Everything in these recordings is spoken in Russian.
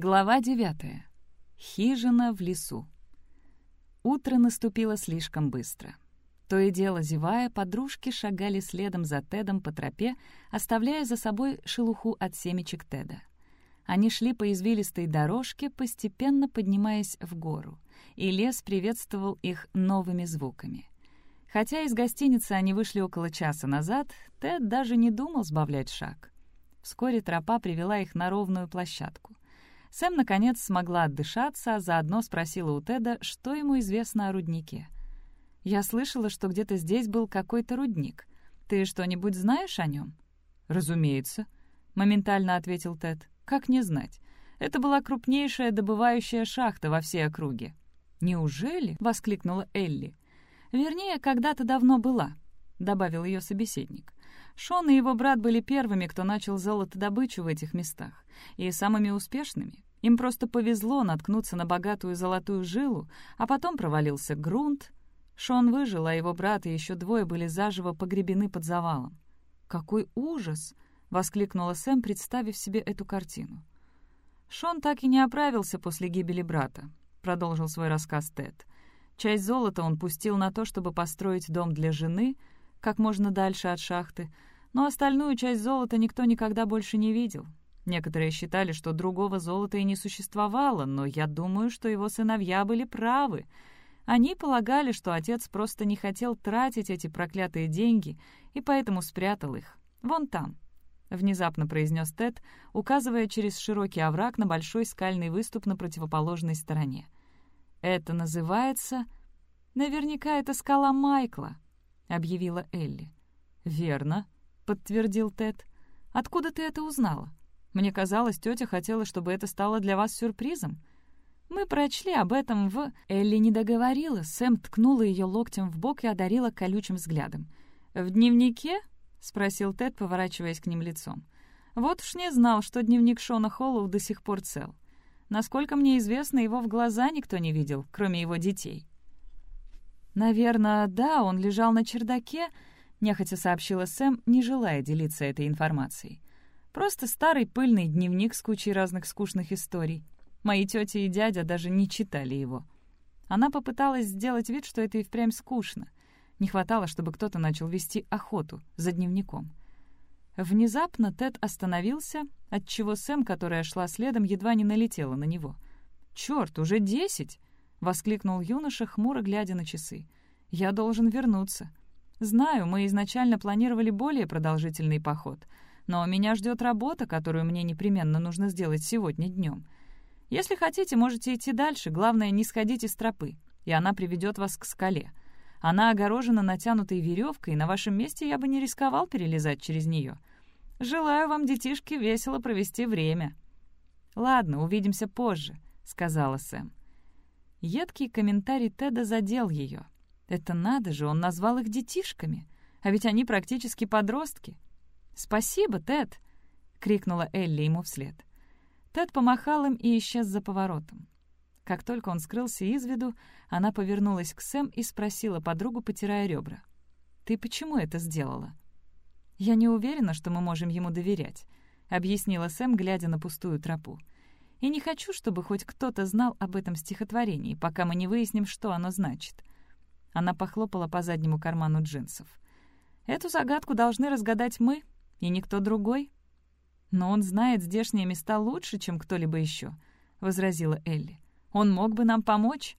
Глава девятая. Хижина в лесу. Утро наступило слишком быстро. То и дело, зевая, подружки шагали следом за Тедом по тропе, оставляя за собой шелуху от семечек Теда. Они шли по извилистой дорожке, постепенно поднимаясь в гору, и лес приветствовал их новыми звуками. Хотя из гостиницы они вышли около часа назад, Тед даже не думал сбавлять шаг. Вскоре тропа привела их на ровную площадку. Сэм, наконец, смогла отдышаться, а заодно спросила у Теда, что ему известно о руднике. «Я слышала, что где-то здесь был какой-то рудник. Ты что-нибудь знаешь о нем?» «Разумеется», — моментально ответил Тед. «Как не знать? Это была крупнейшая добывающая шахта во всей округе». «Неужели?» — воскликнула Элли. «Вернее, когда-то давно была», — добавил ее собеседник. Шон и его брат были первыми, кто начал золотодобычу в этих местах, и самыми успешными. Им просто повезло наткнуться на богатую золотую жилу, а потом провалился грунт. Шон выжил, а его брат и еще двое были заживо погребены под завалом. «Какой ужас!» — воскликнула Сэм, представив себе эту картину. «Шон так и не оправился после гибели брата», — продолжил свой рассказ Тед. «Часть золота он пустил на то, чтобы построить дом для жены, как можно дальше от шахты, но остальную часть золота никто никогда больше не видел. Некоторые считали, что другого золота и не существовало, но я думаю, что его сыновья были правы. Они полагали, что отец просто не хотел тратить эти проклятые деньги и поэтому спрятал их. Вон там. — внезапно произнес Тед, указывая через широкий овраг на большой скальный выступ на противоположной стороне. «Это называется...» «Наверняка это скала Майкла», — объявила Элли. «Верно», — подтвердил Тед. «Откуда ты это узнала? Мне казалось, тетя хотела, чтобы это стало для вас сюрпризом. Мы прочли об этом в...» Элли не договорила, Сэм ткнула ее локтем в бок и одарила колючим взглядом. «В дневнике?» — спросил Тед, поворачиваясь к ним лицом. «Вот уж не знал, что дневник Шона Холлоу до сих пор цел. Насколько мне известно, его в глаза никто не видел, кроме его детей». «Наверное, да, он лежал на чердаке», — нехотя сообщила Сэм, не желая делиться этой информацией. «Просто старый пыльный дневник с кучей разных скучных историй. Мои тети и дядя даже не читали его». Она попыталась сделать вид, что это и впрямь скучно. Не хватало, чтобы кто-то начал вести охоту за дневником. Внезапно Тед остановился, отчего Сэм, которая шла следом, едва не налетела на него. «Чёрт, уже десять!» — воскликнул юноша, хмуро глядя на часы. «Я должен вернуться. Знаю, мы изначально планировали более продолжительный поход, но меня ждет работа, которую мне непременно нужно сделать сегодня днем. Если хотите, можете идти дальше, главное, не сходите с тропы, и она приведет вас к скале. Она огорожена натянутой веревкой, и на вашем месте я бы не рисковал перелезать через нее. Желаю вам, детишки, весело провести время». «Ладно, увидимся позже», — сказала Сэм. Едкий комментарий Теда задел ее. Это надо же, он назвал их детишками. А ведь они практически подростки. «Спасибо, Тед!» — крикнула Элли ему вслед. Тед помахал им и исчез за поворотом. Как только он скрылся из виду, она повернулась к Сэм и спросила подругу, потирая ребра. «Ты почему это сделала?» «Я не уверена, что мы можем ему доверять», — объяснила Сэм, глядя на пустую тропу и не хочу, чтобы хоть кто-то знал об этом стихотворении, пока мы не выясним, что оно значит». Она похлопала по заднему карману джинсов. «Эту загадку должны разгадать мы, и никто другой». «Но он знает здешние места лучше, чем кто-либо еще», — возразила Элли. «Он мог бы нам помочь?»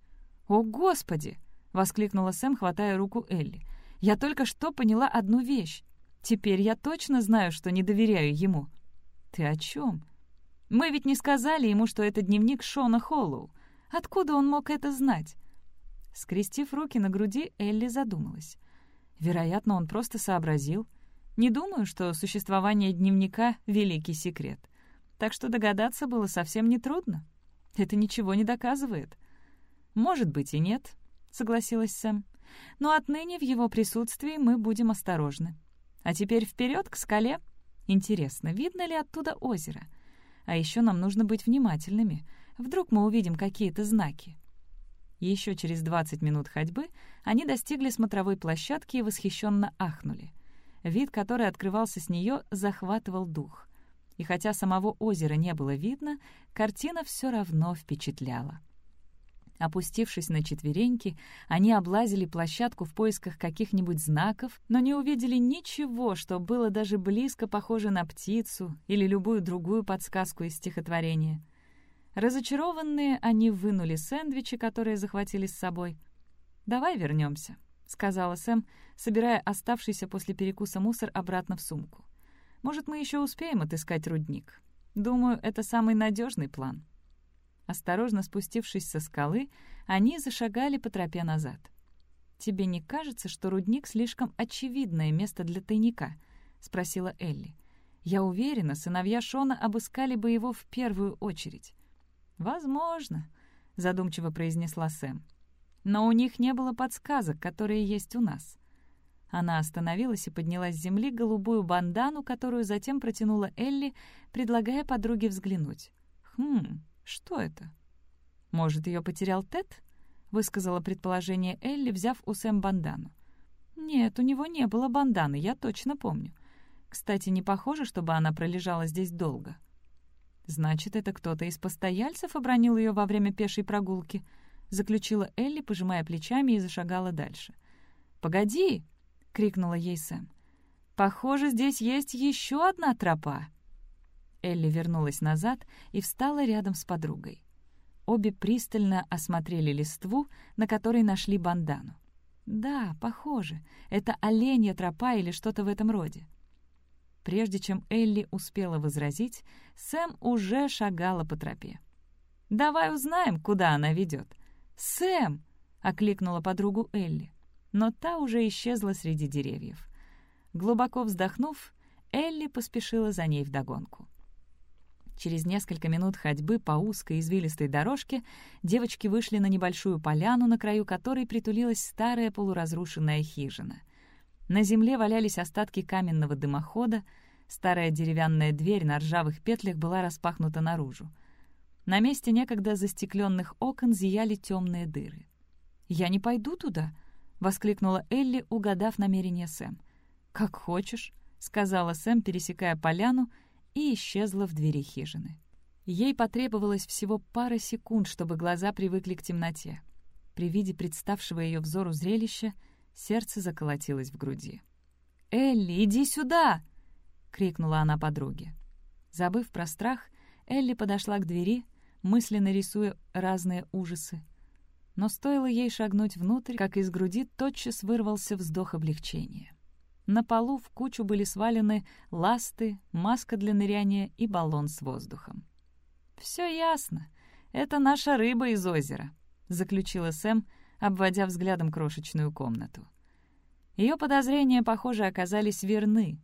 «О, Господи!» — воскликнула Сэм, хватая руку Элли. «Я только что поняла одну вещь. Теперь я точно знаю, что не доверяю ему». «Ты о чем?» Мы ведь не сказали ему, что это дневник Шона Холлоу. Откуда он мог это знать?» Скрестив руки на груди, Элли задумалась. Вероятно, он просто сообразил. Не думаю, что существование дневника — великий секрет. Так что догадаться было совсем нетрудно. Это ничего не доказывает. «Может быть и нет», — согласилась Сэм. «Но отныне в его присутствии мы будем осторожны. А теперь вперед к скале. Интересно, видно ли оттуда озеро?» А еще нам нужно быть внимательными. Вдруг мы увидим какие-то знаки. Еще через 20 минут ходьбы они достигли смотровой площадки и восхищенно ахнули. Вид, который открывался с нее, захватывал дух. и хотя самого озера не было видно, картина все равно впечатляла. Опустившись на четвереньки, они облазили площадку в поисках каких-нибудь знаков, но не увидели ничего, что было даже близко похоже на птицу или любую другую подсказку из стихотворения. Разочарованные, они вынули сэндвичи, которые захватили с собой. «Давай вернемся», — сказала Сэм, собирая оставшийся после перекуса мусор обратно в сумку. «Может, мы еще успеем отыскать рудник? Думаю, это самый надежный план». Осторожно спустившись со скалы, они зашагали по тропе назад. «Тебе не кажется, что рудник слишком очевидное место для тайника?» — спросила Элли. «Я уверена, сыновья Шона обыскали бы его в первую очередь». «Возможно», — задумчиво произнесла Сэм. «Но у них не было подсказок, которые есть у нас». Она остановилась и подняла с земли голубую бандану, которую затем протянула Элли, предлагая подруге взглянуть. «Хм, что это? Может, ее потерял Тед? Высказала предположение Элли, взяв у Сэм бандану. Нет, у него не было банданы, я точно помню. Кстати, не похоже, чтобы она пролежала здесь долго. Значит, это кто-то из постояльцев обронил ее во время пешей прогулки, заключила Элли, пожимая плечами и зашагала дальше. «Погоди!» — крикнула ей Сэм. «Похоже, здесь есть еще одна тропа!» Элли вернулась назад и встала рядом с подругой. Обе пристально осмотрели листву, на которой нашли бандану. «Да, похоже. Это оленья тропа или что-то в этом роде». Прежде чем Элли успела возразить, Сэм уже шагала по тропе. «Давай узнаем, куда она ведет». «Сэм!» — окликнула подругу Элли, но та уже исчезла среди деревьев. Глубоко вздохнув, Элли поспешила за ней вдогонку. Через несколько минут ходьбы по узкой извилистой дорожке девочки вышли на небольшую поляну, на краю которой притулилась старая полуразрушенная хижина. На земле валялись остатки каменного дымохода, старая деревянная дверь на ржавых петлях была распахнута наружу. На месте некогда застекленных окон зияли темные дыры. «Я не пойду туда!» — воскликнула Элли, угадав намерение Сэм. «Как хочешь», — сказала Сэм, пересекая поляну — и исчезла в двери хижины. Ей потребовалось всего пара секунд, чтобы глаза привыкли к темноте. При виде представшего ее взору зрелища сердце заколотилось в груди. «Элли, иди сюда!» — крикнула она подруге. Забыв про страх, Элли подошла к двери, мысленно рисуя разные ужасы. Но стоило ей шагнуть внутрь, как из груди тотчас вырвался вздох облегчения. На полу в кучу были свалены ласты, маска для ныряния и баллон с воздухом. «Все ясно. Это наша рыба из озера», — заключила Сэм, обводя взглядом крошечную комнату. Ее подозрения, похоже, оказались верны.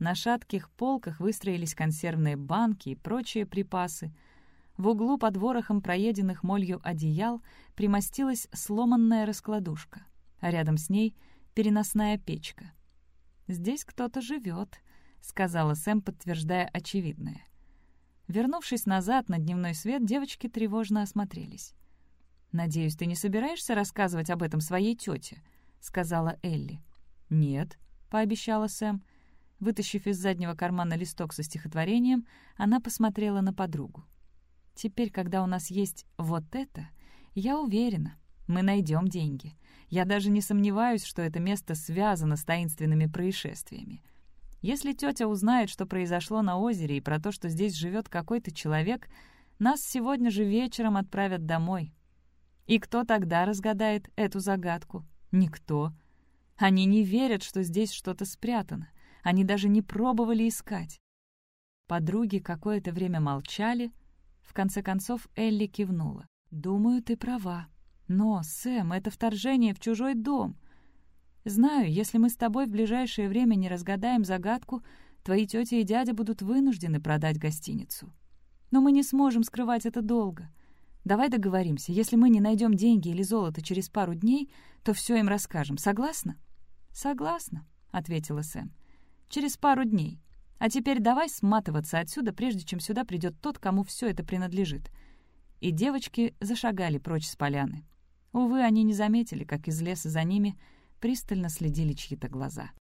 На шатких полках выстроились консервные банки и прочие припасы. В углу под ворохом проеденных молью одеял примостилась сломанная раскладушка, а рядом с ней — переносная печка — «Здесь кто-то живет», — сказала Сэм, подтверждая очевидное. Вернувшись назад на дневной свет, девочки тревожно осмотрелись. «Надеюсь, ты не собираешься рассказывать об этом своей тете?» — сказала Элли. «Нет», — пообещала Сэм. Вытащив из заднего кармана листок со стихотворением, она посмотрела на подругу. «Теперь, когда у нас есть вот это, я уверена, мы найдем деньги. Я даже не сомневаюсь, что это место связано с таинственными происшествиями. Если тетя узнает, что произошло на озере, и про то, что здесь живет какой-то человек, нас сегодня же вечером отправят домой. И кто тогда разгадает эту загадку? Никто. Они не верят, что здесь что-то спрятано. Они даже не пробовали искать. Подруги какое-то время молчали. В конце концов Элли кивнула. «Думаю, ты права», но, Сэм, это вторжение в чужой дом. Знаю, если мы с тобой в ближайшее время не разгадаем загадку, твои тетя и дядя будут вынуждены продать гостиницу. Но мы не сможем скрывать это долго. Давай договоримся, если мы не найдем деньги или золото через пару дней, то все им расскажем. Согласна?» «Согласна», — ответила Сэм. «Через пару дней. А теперь давай сматываться отсюда, прежде чем сюда придет тот, кому все это принадлежит». И девочки зашагали прочь с поляны. Увы, они не заметили, как из леса за ними пристально следили чьи-то глаза.